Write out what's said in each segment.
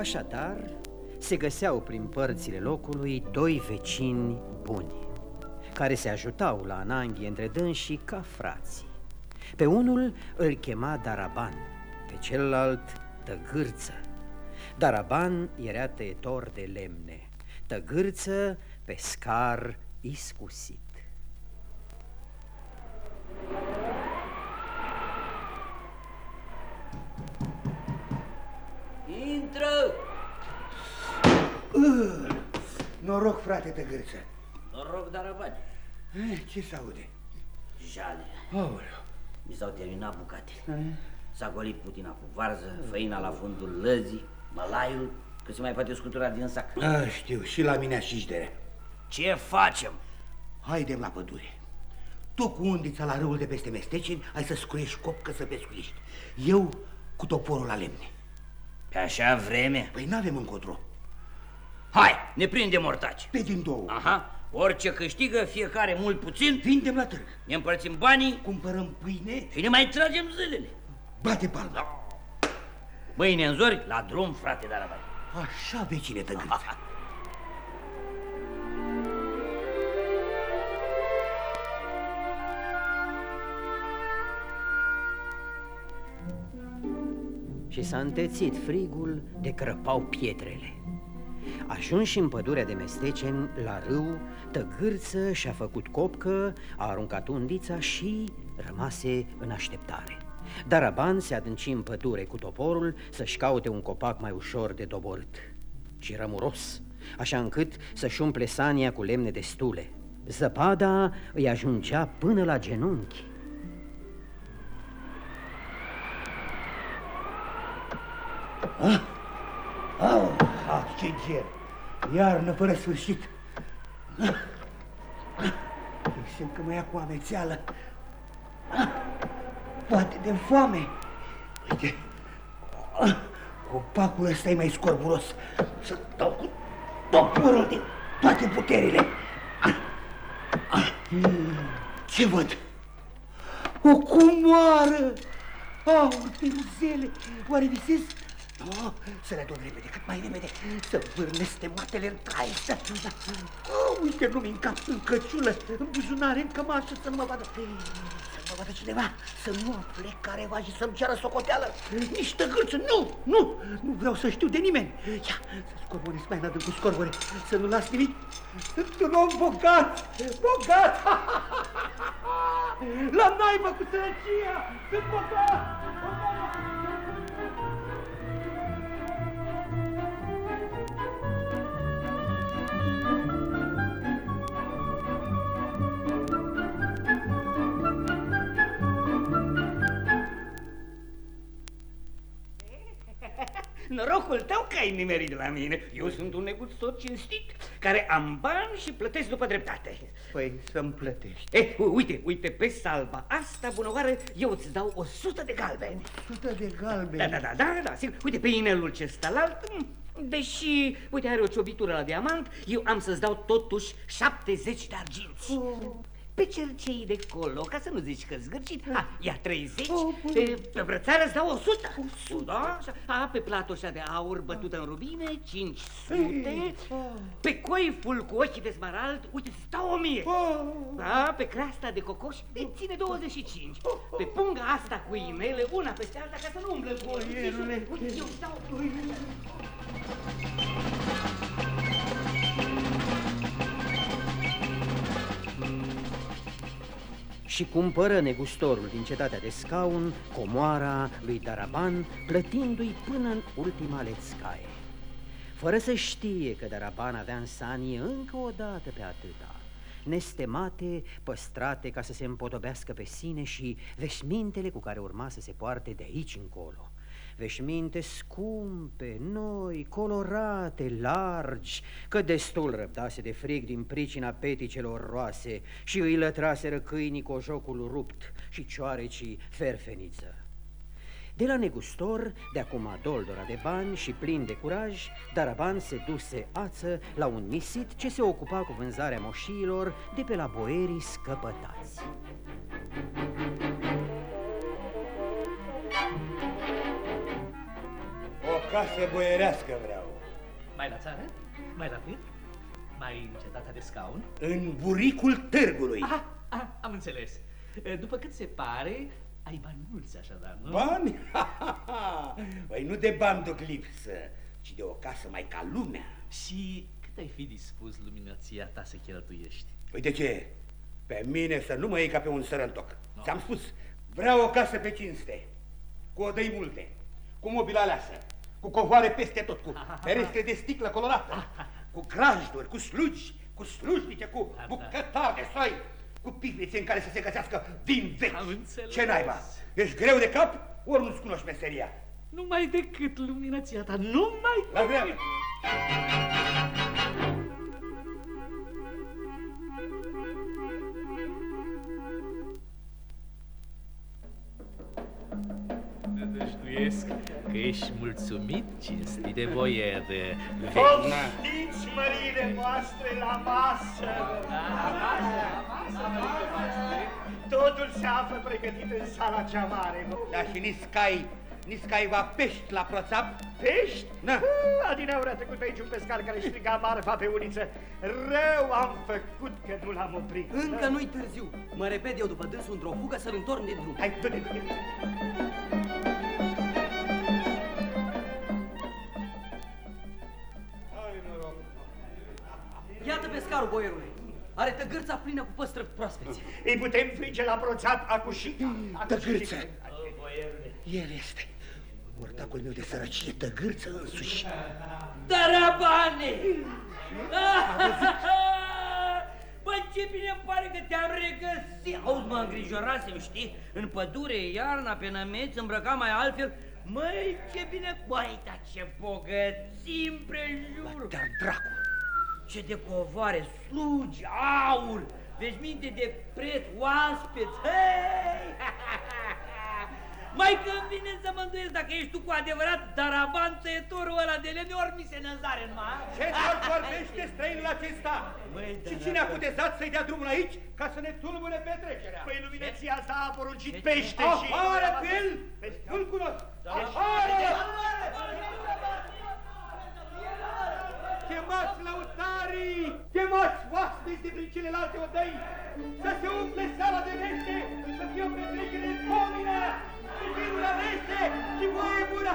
Așadar, se găseau prin părțile locului doi vecini buni, care se ajutau la ananghie între dânsii ca frații. Pe unul îl chema Daraban, pe celălalt Tăgârță. Daraban era tăietor de lemne, Tăgârță pescar iscusit. Intră! Uh, noroc, frate Tăgârță. Noroc, Darabani. Eh, ce se aude? Jale. Aoleu. Mi s-au terminat bucatele. S-a golit putina cu varză, făina la fundul lăzii, mălaiul, că se mai poate scutura din sac. A, știu, și la mine așișdere. Ce facem? Haidem la pădure. Tu cu undița la râul de peste mesteceni ai să scuiești cop că să pescuiești. Eu cu toporul la lemne. Pe așa vreme? Păi n-avem încotro. Hai, ne prindem mortaci. Pe din două. Aha, orice câștigă, fiecare mult puțin, Vindem la târg. ne împărțim banii Cumpărăm pâine. și ne mai tragem zilele. Bate palma. Mâine în zori, la drum, frate Darabani. Așa, vecine Tăgârță. și s-a întețit frigul de crăpau pietrele. Ajunși în pădurea de mesteceni, la râu, tăgârță și-a făcut copcă, a aruncat undița și rămase în așteptare. Daraban se adânci în pădure cu toporul să-și caute un copac mai ușor de doborât. Și rămuros, așa încât să-și umple sania cu lemne destule. Zăpada îi ajungea până la genunchi. Au, ah, ce ger! Iarnă fără sfârșit. Simt că mă ia cu amețeală. Poate de foame. Uite, copacul ăsta e mai scorburos. Să dau cu toporul din toate puterile. Ce văd? O cumoară! Au, piruzele! Oare visez? Oh, să le adun repede, cât mai repede, să vârnesc tematele în cai, să... Oh, uite, nu-mi în cap, în căciulă, în buzunare, în cămașă, să nu mă vadă... Să mă vadă cineva, să nu afle careva și să-mi ceară socoteală. Nici tăgâță, nu, nu, nu vreau să știu de nimeni. Ia, să scorboresc mai înadânc cu scorbore, să nu las nimic. Sunt un om bogat, bogat! La naibă cu sărăcia, sunt bogat, bogat! Norocul tău că ai nimerit la mine. Eu sunt un negustor cinstit, care am bani și plătesc după dreptate. Păi să-mi plătești. Eh, uite, uite, pe salva asta, bunăoară, eu îți dau o sută de galbeni. Sută de galbeni. Da, da, da, da, da, sigur. Uite, pe inelul ce stă la alt, mm, deși, uite, are o ciobitură la diamant, eu am să-ți dau totuși 70 de arginți. Oh. Pe cercei de colo, ca să nu zici că zgârcit, a, ia 30, Oh, bun. e, pe brățară îți dau 100, 100, da? așa. A, pe platoșa de aur bătută în rubine, 500, pe coiful cu ochii de smarald, uite, îți dau 1000, da? pe creasta de cocoș, de ține 25, pe punga asta cu inele, una peste alta, ca să nu umblă cu Boierule. Uite, eu îți dau... și cumpără negustorul din cetatea de scaun comoara lui Daraban, plătindu-i până în ultima lețcaie. Fără să știe că Daraban avea în sanie încă o dată pe atâta, nestemate, păstrate ca să se împodobească pe sine și veșmintele cu care urma să se poarte de aici încolo. Veșminte scumpe, noi, colorate, largi, că destul răbdase de frig din pricina peticelor roase și îi lătraseră câinii cu jocul rupt și cioarecii ferfeniță. De la negustor, de acum doldora de bani și plin de curaj, Daraban se duse ață la un misit ce se ocupa cu vânzarea moșiilor de pe la boierii scăpătați. Casă boierească vreau. Mai la țară? Mai la cât? Mai în cetatea de scaun? În buricul târgului. Ah, ah, am înțeles. După cât se pare, ai bani mulți așadar, nu? Bani? Păi nu de bani duc lipsă, ci de o casă mai ca lumea. Și cât ai fi dispus luminația ta să cheltuiești? Uite ce, pe mine să nu mă iei ca pe un sărăntoc. No. Ți-am spus, vreau o casă pe cinste, cu odăi multe, cu mobilă aleasă, cu covoare peste tot, cu ferestre de sticlă colorată, cu grajduri, cu slugi, cu slujnice, cu Da, da. bucătari de soi, cu pivnițe în care să se găsească vin vechi. Am înțeles. Ce naiba? Ești greu de cap, ori nu-ți cunoști meseria? Numai decât luminația ta, numai La vreme! Nădăjduiesc că ești mulțumit, cinstit de boier vechi. Știți mările voastre la masă! Totul se află pregătit în sala cea mare. Da, și nici cai, nici cai va pești la proțap? Pești? Da. Uh, Adineauri a trecut pe aici un pescar care striga marfa pe uliță. Rău am făcut că nu l-am oprit. Încă nu-i târziu. Mă repet eu după dânsul într-o fugă să-l întorn de drum. Hai, du-te, du-te. Iată pescarul, boierule. Are tăgârța plină cu păstră proaspeți. Îi putem frige la proțap acușita. Tăgârță! El este. Mortacul meu de sărăcie, tăgârță însuși. Darabane! Bă, ce bine pare că te-am regăsit! Auzi, mă îngrijorasem, știi? În pădure, iarna, pe nămeți, îmbrăcam mai altfel. Măi, ce bine... Băi, dar ce bogățim, prejur! Dar dracu, Ce de covoare, slugi, aur! Vezi minte de preț, oaspeți, hei! Mai când vine să mă îndoiesc dacă ești tu cu adevărat daraban tăietorul ăla de lemne, ori mi se năzare în ma? ce doar vorbește străinul acesta? Băi, Și da, cine da, a putezat să-i dea drumul aici ca să ne tulbure petrecerea? Păi luminația asta a poruncit Ce- pește și... Afară cu el! Pește. Nu-l cunosc! Da. Afară! Chemați lăutarii! Chemați oaspeți de prin celelalte odăi! Să se umple sala de vește! Să fie o petrecere pomină! Cu vinul la vește și voie bună!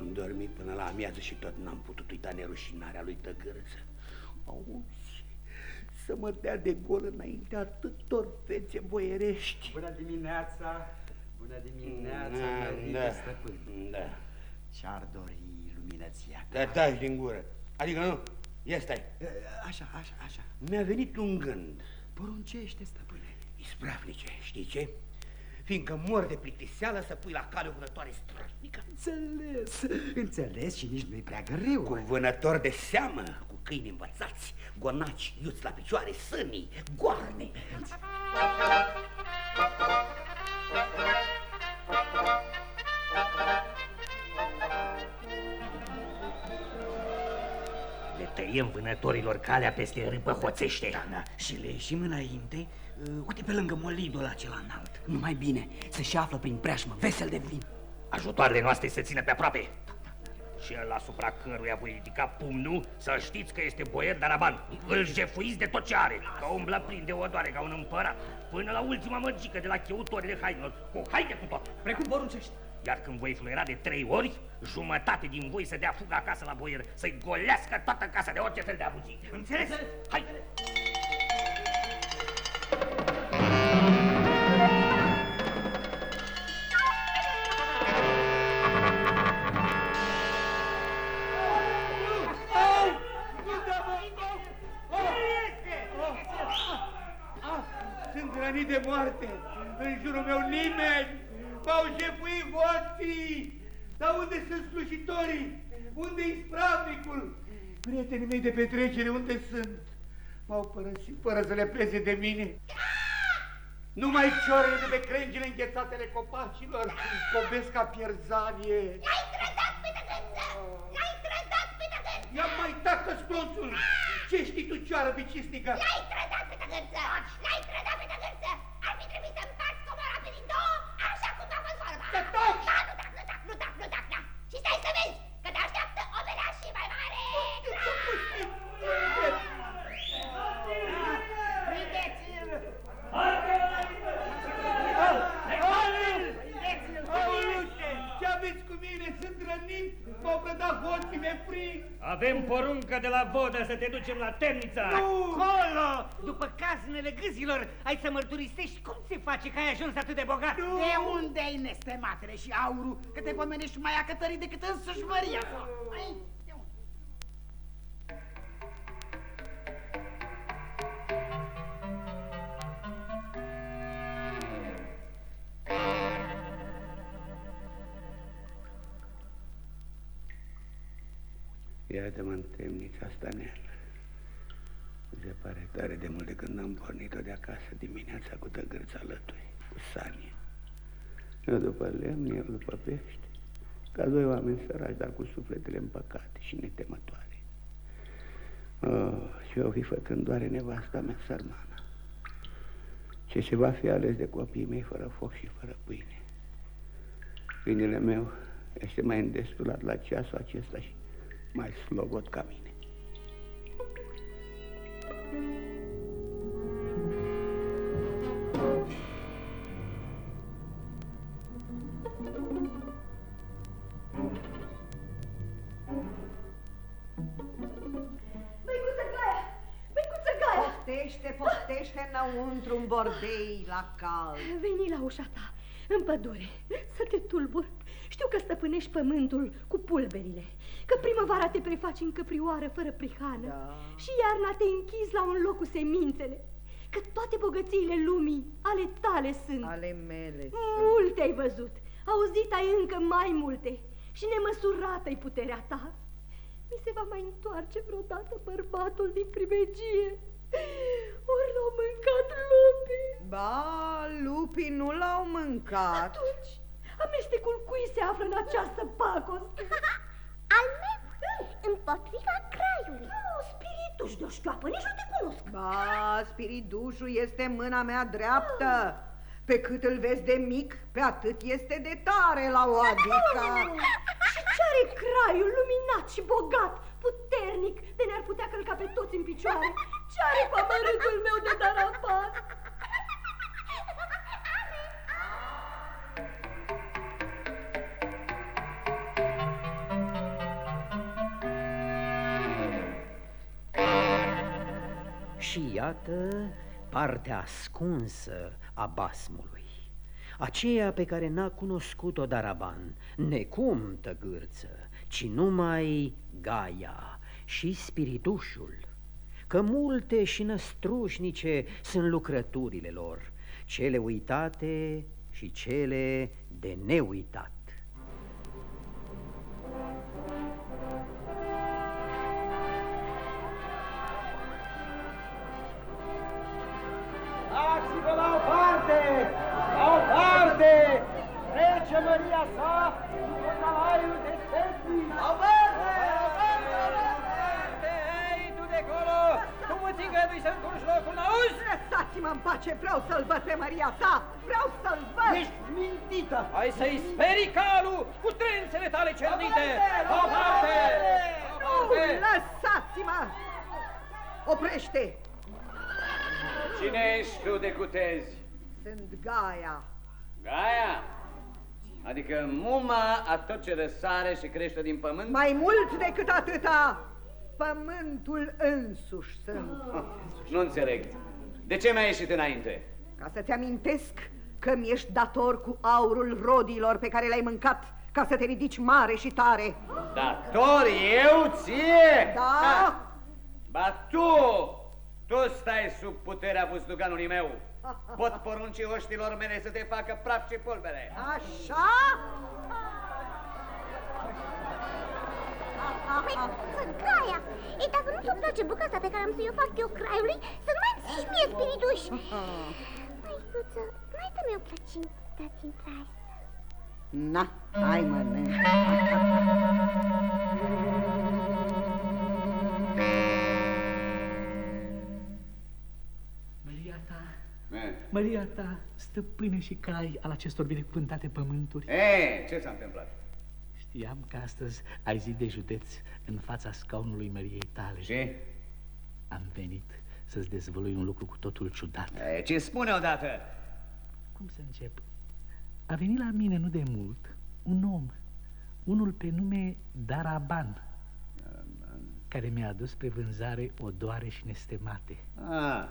Am dormit până la amiază și tot n-am putut uita nerușinarea lui Tăgârță. Auzi, să mă dea de gol înainte atâtor fețe boierești. Bună dimineața! Bună dimineața, Da, mărite da, stăpân! da. Ce-ar dori luminația Da, taci din gură. Adică nu, ia stai. Așa, așa, așa. Mi-a venit un gând. Poruncește, stăpâne. Ispravnice, știi ce? Fiindcă mor de plictiseală să pui la cale o vânătoare strașnică. Înțeles, înțeles și nici nu-i prea greu. Cu vânători de seamă, cu câini învățați, gonaci, iuți la picioare, sânii, goarne. Le tăiem vânătorilor calea peste râpă hoțește. Da, da. Și le ieșim înainte, uh, uite pe lângă molidul acela înalt. Numai bine, să-și află prin preajmă, vesel de vin. Ajutoarele noastre se țină pe aproape. Și el asupra căruia voi ridica pumnul, să știți că este boier Daraban. Îl jefuiți de tot ce are, că umblă plin de odoare ca un împărat, până la ultima măgică de la cheutorile hainelor, cu haide cu tot. Precum poruncești. Iar când voi fluiera de trei ori, jumătate din voi să dea fuga acasă la boier, să-i golească toată casa de orice fel de abuzii. Înțeles? Hai! Sunt rănit de moarte. În jurul meu nimeni. M-au jefuit hoții. Dar unde sunt slujitorii? Unde-i ispravnicul? Prietenii mei de petrecere, unde sunt? M-au părăsit fără să le pleze de mine. Numai ciorele de pe crengile înghețatele copacilor scobesc ca pierzanie. L-ai trădat pe tăgăță! L-ai trădat pe tăgăță! Ia mai tacă splonțul! Ce știi tu, cioară comoară picistnică! L-ai trădat pe tăgărță! L-ai trădat pe tăgărță! Ar fi trebuit să împarți comoara pe din două, așa cum a fost vorba! Să taci! Da, nu tac, nu tac, nu tac, nu tac, da! Și stai să vezi că te așteaptă o belea și mai mare! Prindeți-l! Aoleu, ce aveți cu mine? Sunt rănit, m-au prădat hoții, mi-e frig! Avem poruncă de la vodă să te ducem la temnița. Acolo, după caznele gâzilor, ai să mărturisești cum se face că ai ajuns atât de bogat. De unde ai nestematele și aurul, că te pomenești mai acătărit decât însuși Maria sa? Ai, de unde? Iată-mă în temnița asta neagră. Mi se pare tare de mult de când am pornit-o de acasă dimineața cu tăgărța lătui, cu Sania. Eu după lemn, eu după pește, ca doi oameni săraci, dar cu sufletele împăcate și netemătoare. Oh, și eu fi făcând doar nevasta mea sărmană. Ce se va fi ales de copiii mei fără foc și fără pâine. Câinele meu este mai îndestulat la ceasul acesta și mai slogot ca mine. Băicuță Gaia! Băicuță Gaia! Poftește, poftește înăuntru un bordei la cald. Veni la ușa ta, în pădure, să te tulbur. Știu că stăpânești pământul cu pulberile, că primăvara te prefaci în căprioară fără prihană Da. și iarna te închizi la un loc cu semințele, că toate bogățiile lumii ale tale sunt. Ale mele. Multe ai văzut, auzit ai încă mai multe și nemăsurată-i puterea ta. Mi se va mai întoarce vreodată bărbatul din primegie. Ori l-au mâncat lupii. Ba, lupii nu l-au mâncat. Atunci, amestecul cui se află în această pacoste? Al meu, împotriva craiului. Oh, spirituș de o șchioapă, nici nu te cunosc. Ba, spiridușul este mâna mea dreaptă. Pe cât îl vezi de mic, pe atât este de tare la o adică. Și ce are craiul luminat și bogat, puternic, de ne-ar putea călca pe toți în picioare? Ce are pămărâtul meu de darapat? Și iată partea ascunsă a basmului, aceea pe care n-a cunoscut-o Daraban, necum tăgârță, ci numai Gaia și spiritușul, că multe și năstrușnice sunt lucrăturile lor, cele uitate și cele de neuitat. Tu mă țigădui să încurci locul, n-auzi? Lăsați-mă în pace, vreau să-l văd pe Maria sa! Vreau să-l văd! Ești mintită! Hai să-i sperii calul cu trânțele tale cernite! La o parte! La o Nu, parte! lăsați-mă! Oprește! Cine ești tu de cutezi? Sunt Gaia. Gaia? Adică muma a tot ce răsare și crește din pământ? Mai mult decât atâta, pământul însuși sunt. Nu înțeleg. De ce mi-ai ieșit înainte? Ca să-ți amintesc că mi-ești dator cu aurul rodilor pe care le-ai mâncat ca să te ridici mare și tare. Dator eu ție? Da? Ha! Ba tu! Tu stai sub puterea buzduganului meu. Pot porunci oștilor mele să te facă praf și pulbere. Așa? Păi, sunt craia. E, dacă nu ți-o place bucata pe care am să o fac eu craiului, să nu mai zici mie spirituș. Măicuță, mai dă-mi o plăcintă din asta. Na, hai mănâncă. Maria ta, stăpână și cai al acestor binecuvântate pământuri. E, ce s-a întâmplat? Știam că astăzi ai zi de județ în fața scaunului Măriei tale. Și? Am venit să-ți dezvălui un lucru cu totul ciudat. Ei, ce spune odată? Cum să încep? A venit la mine nu de mult un om, unul pe nume Daraban, care mi-a adus pe vânzare odoare și nestemate. Ah,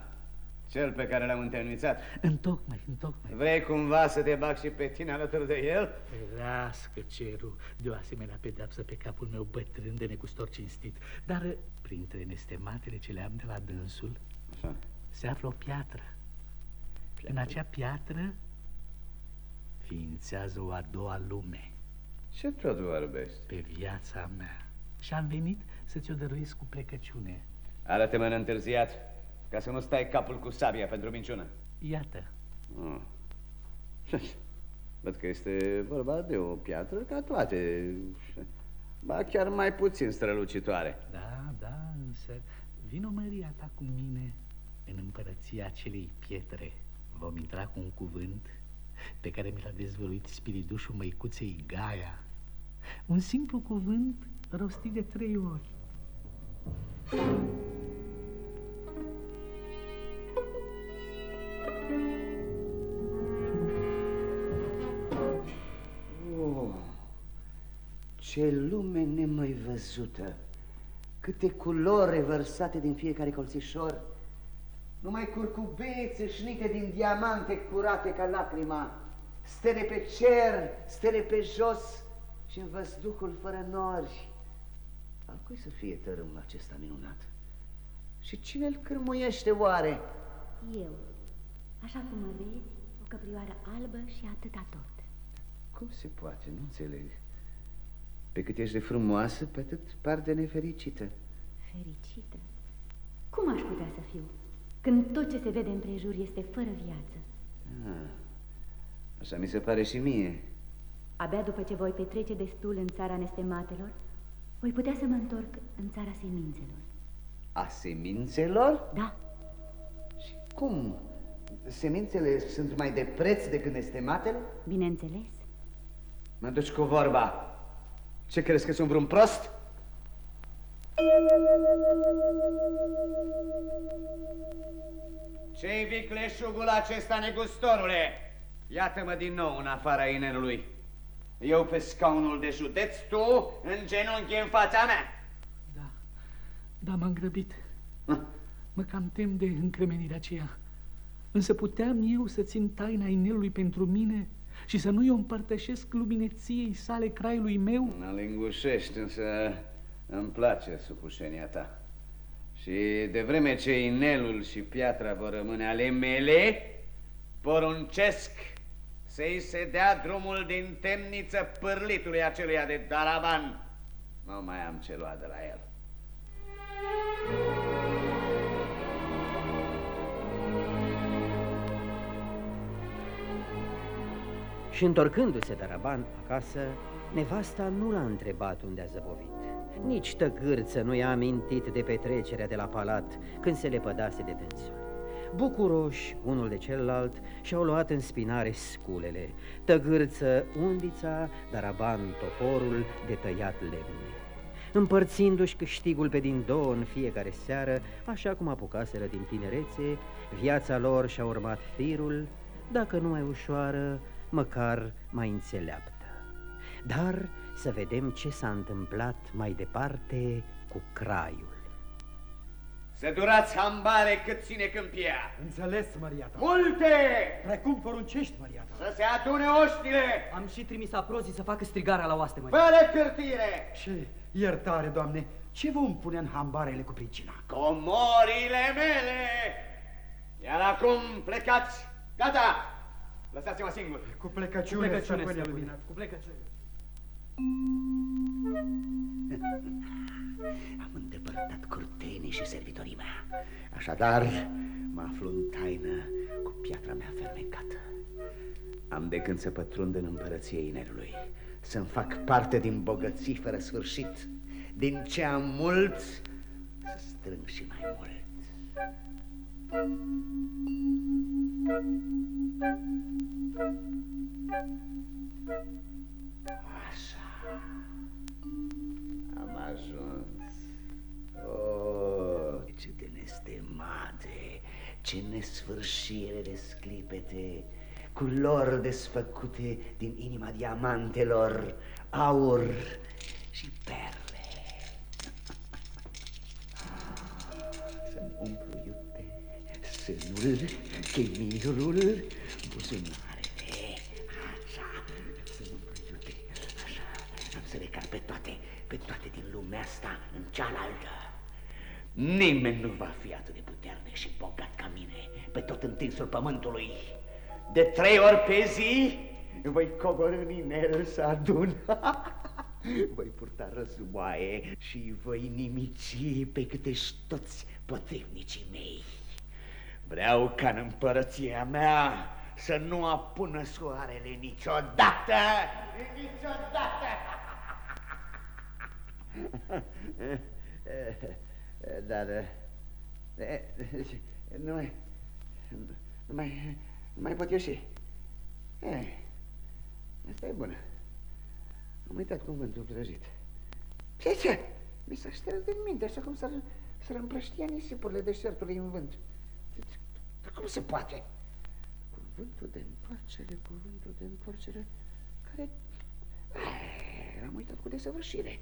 cel pe care l-am întemnițat. Întocmai, întocmai. Vrei cumva să te bag și pe tine alături de el? Ferească cerul de o asemenea pedeapsă pe capul meu bătrân de negustor cinstit. Dar printre nestematele ce le am de la dânsul Așa. se află o piatră. piatră. În acea piatră ființează o a doua lume. Ce tot vorbești? Pe viața mea. Și am venit să ți-o dăruiesc cu plecăciune. Arată-mă în întârziat, ca să nu stai capul cu sabia pentru minciună. Iată. Oh. Văd că este vorba de o piatră ca toate, ba chiar mai puțin strălucitoare. Da, da, însă vino Maria ta cu mine în împărăția acelei pietre. Vom intra cu un cuvânt pe care mi l-a dezvăluit spiridușul măicuței Gaia. Un simplu cuvânt rostit de trei ori. Oh, ce lume nemai văzută! Câte culori vărsate din fiecare colțișor! Numai curcubețe șnite din diamante curate ca lacrima, stele pe cer, stele pe jos și în văzduhul fără nori. Al cui să fie tărâmul acesta minunat? Și cine îl cârmuiește oare? Eu, așa cum mă vezi, o căprioară albă și atâta tot. Cum se poate? Nu înțeleg. Pe cât ești de frumoasă, pe atât par de nefericită. Fericită? Cum aș putea să fiu, când tot ce se vede împrejur este fără viață? Ah, așa mi se pare și mie. Abia după ce voi petrece destul în țara nestematelor, voi putea să mă întorc în țara semințelor. A semințelor? Da. Și cum? Semințele sunt mai de preț decât nestematele? Bineînțeles. Mă duci cu vorba. Ce crezi că sunt vreun prost? Ce-i vicleșugul acesta, negustorule? Iată-mă din nou în afara inelului. Eu pe scaunul de județ, tu în genunchi în fața mea. Da, da, m-am grăbit. Mă cam tem de încremenirea aceea. Însă puteam eu să țin taina inelului pentru mine și să nu-i o împărtășesc lumineției sale craiului meu? Mă lingușești, însă îmi place supușenia ta. Și de vreme ce inelul și piatra vor rămâne ale mele, poruncesc să-i se dea drumul din temniță pârlitului aceluia de Daraban. Nu mai am ce lua de la el. Și întorcându-se Daraban acasă, nevasta nu l-a întrebat unde a zăbovit. Nici tăgârță nu i-a amintit de petrecerea de la palat când se lepădase de dânsul. Bucuroși, unul de celălalt, și-au luat în spinare sculele, tăgârță undița, Daraban toporul de tăiat lemne. Împărțindu-și câștigul pe din două în fiecare seară, așa cum apucaseră din tinerețe, viața lor și-a urmat firul, dacă nu mai ușoară, măcar mai înțeleaptă. Dar să vedem ce s-a întâmplat mai departe cu craiul. Să durați hambare cât ține câmpia. Înțeles, Maria ta. Multe! Precum poruncești, Maria ta. Să se adune oștile! Am și trimis aprozii să facă strigarea la oaste, Maria. Fără cârtire! Ce iertare, Doamne, ce vom pune în hambarele cu pricina? Comorile mele! Iar acum plecați! Gata! Lăsați-mă singur! Cu plecăciune, Cu plecăciune, stăpâne stăpâne. luminat. Cu plecăciune. Am îndepărtat curtenii și servitorii mea. Așadar, mă aflu în taină cu piatra mea fermecată. Am de gând să pătrund în împărăție inelului, să-mi fac parte din bogății fără sfârșit, din ce am mult, să strâng și mai mult. Așa. Am ajuns. Oh, ce de nestemate, ce nesfârșire de sclipete, culori desfăcute din inima diamantelor, aur și perle. Să-mi umplu iute sânul, chemilul, buzunarele, așa, să-mi umplu iute, așa, am să le car pe toate, pe toate din lumea asta în cealaltă. Nimeni nu va fi atât de puternic și bogat ca mine pe tot întinsul pământului. De trei ori pe zi voi coborâ în inel să adun. voi purta războaie și voi nimici pe câte toți potrivnicii mei. Vreau ca în împărăția mea să nu apună soarele niciodată, niciodată. Dar nu mai, nu mai, nu mai pot ieși. Eh, asta e bună. Am uitat cuvântul prăjit. Ce, ce? Mi s-a șters din minte, așa cum s-ar, s-ar împrăștia nisipurile deșertului în vânt. Dar cum se poate? Cuvântul de întoarcere, cuvântul de întoarcere, care... Ai, am uitat cu desăvârșire.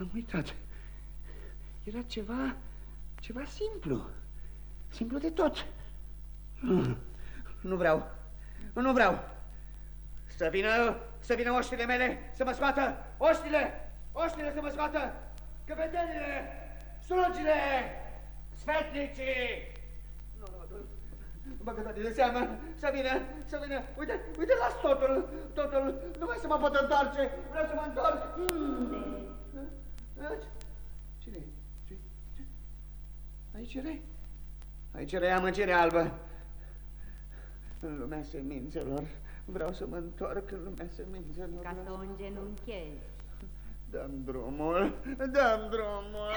Am uitat. Era ceva, ceva simplu. Simplu de tot. Nu, nu vreau. Nu vreau. Să vină, să vină oștile mele să mă scoată. Oștile, oștile să mă scoată. Căpetenile, slugile, sfetnicii. Nu, nu, nu băgătoare de seamă, să vină, să vină. Uite, uite, las totul, totul. Nu mai să mă pot întoarce. Vreau să mă întorc. Unde? Cine? Ce? Ce? Aici era? Aici era amăgerea albă. În lumea semințelor. Vreau să mă întorc în lumea semințelor. Ca să o îngenunchezi. Dăm drumul, dăm drumul.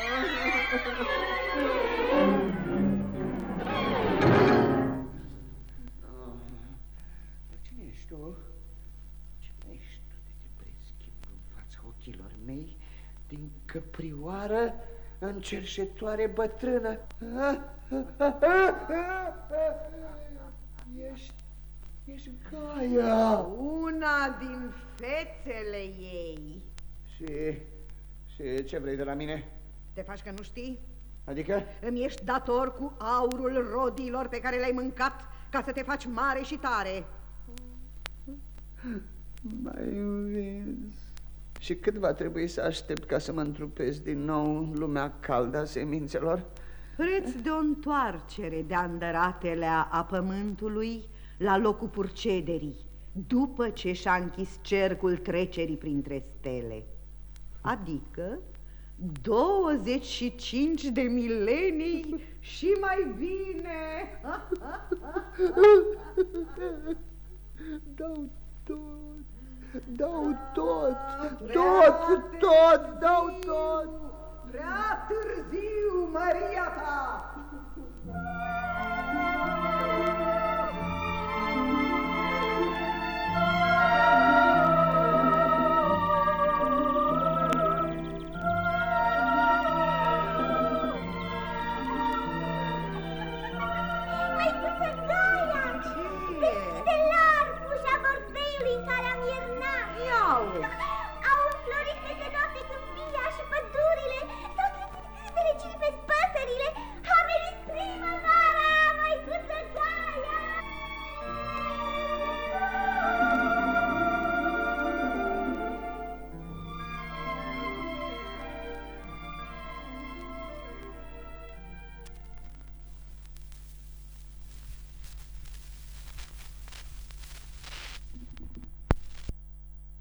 tu? Cine ești tu de te preschimb în fața ochilor mei din căprioară în cerșetoare bătrână? Ești, ești Gaia. Una din fețele ei. Și, și ce vrei de la mine? Te faci că nu știi? Adică? Îmi ești dator cu aurul rodilor pe care le-ai mâncat ca să te faci mare și tare. M-ai învins. Și cât va trebui să aștept ca să mă întrupez din nou în lumea caldă a semințelor? Preț de o întoarcere de andăratelea a pământului la locul purcederii, după ce și-a închis cercul trecerii printre stele. Adică 25 de milenii și mai bine. Dau tot, dau tot, tot, tot, dau tot. Prea târziu, Maria ta!